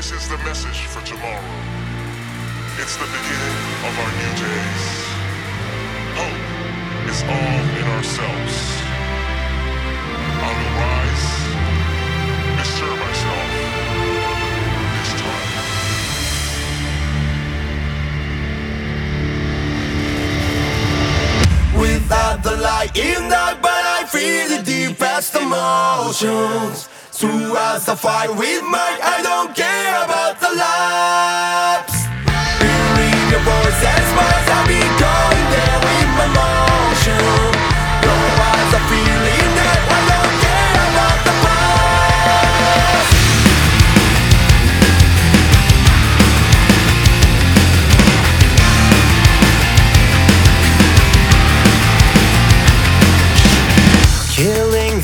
This is the message for tomorrow. It's the beginning of our new days. Hope is all in ourselves. I will rise, bestir myself this time. Without the light in the but I feel the deepest emotions. Throughout the fight with my, I don't care about the laps.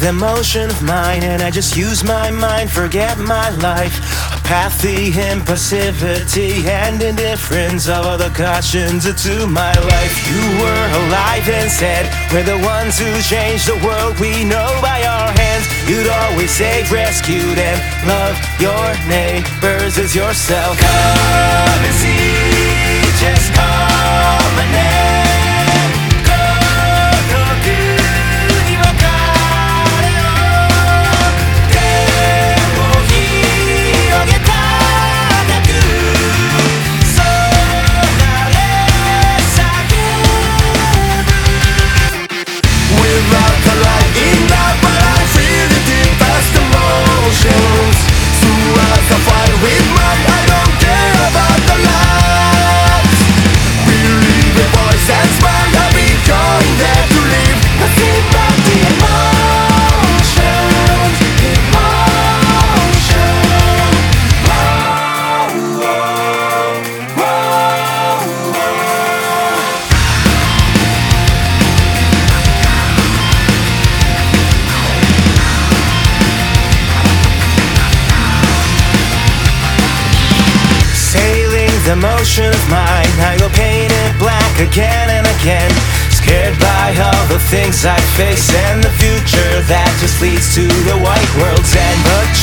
The motion of mine, and I just use my mind, forget my life. Apathy, impassivity, and indifference of all the cautions to my life. You were alive and said, We're the ones who changed the world we know by our hands. You'd always say, Rescued and love your neighbors as yourself. Come emotions. Throughout the fight with my, I don't care about the lies. The motion of mine, I go paint it black again and again. Scared by all the things I face and the future that just leads to the white world's end. But